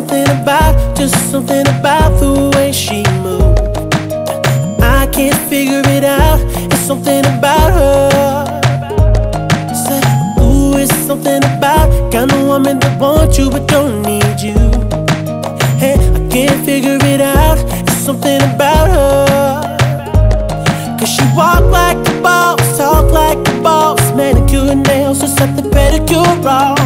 something about, just something about the way she moved. I can't figure it out, it's something about her. Say, ooh, it's something about, kind of woman that wants you but don't need you. Hey, I can't figure it out, it's something about her. Cause she walk like a boss, talk like a boss, manicure nails, or the pedicure wrong.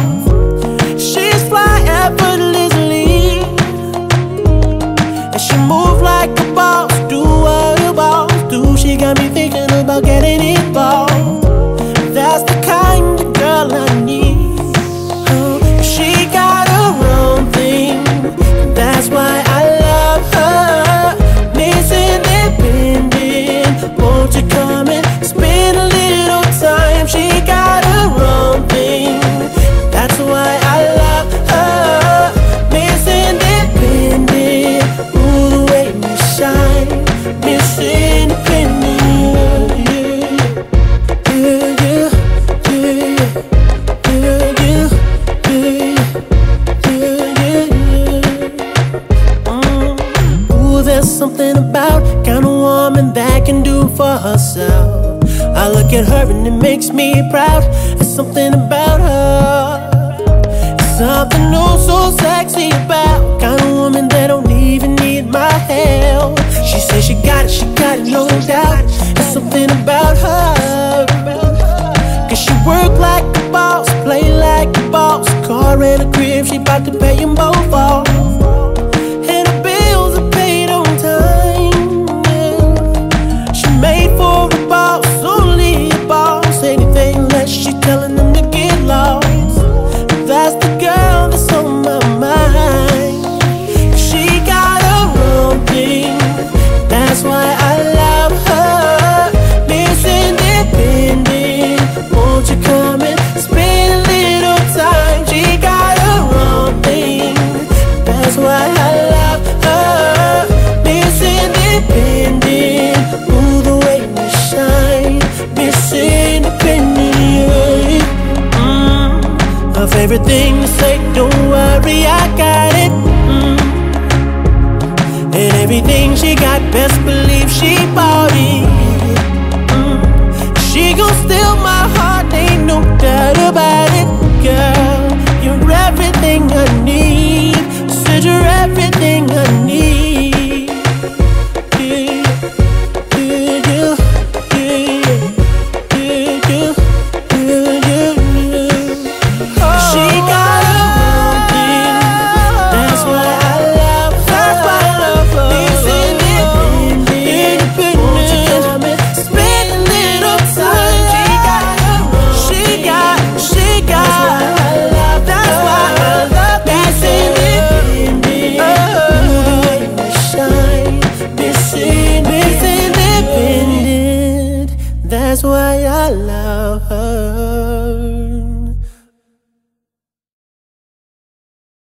Something about kind of woman that can do for herself. I look at her and it makes me proud. There's something about her. It's something new, so sexy about kind of woman that don't even need my help. She says she got it, she got it, no doubt. There's something about her. Cause she work like a boss, play like a boss. Car and a crib, she bout to pay them both off. Everything you say, don't worry, I got it. Mm. And everything she got, best believe she bought it. Mm. She gon' steal my heart, ain't no doubt about it, girl. You're everything I need. Said you're everything I need. That's why I love her.